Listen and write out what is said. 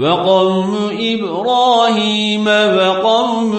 وقوم إبراهيم وقوم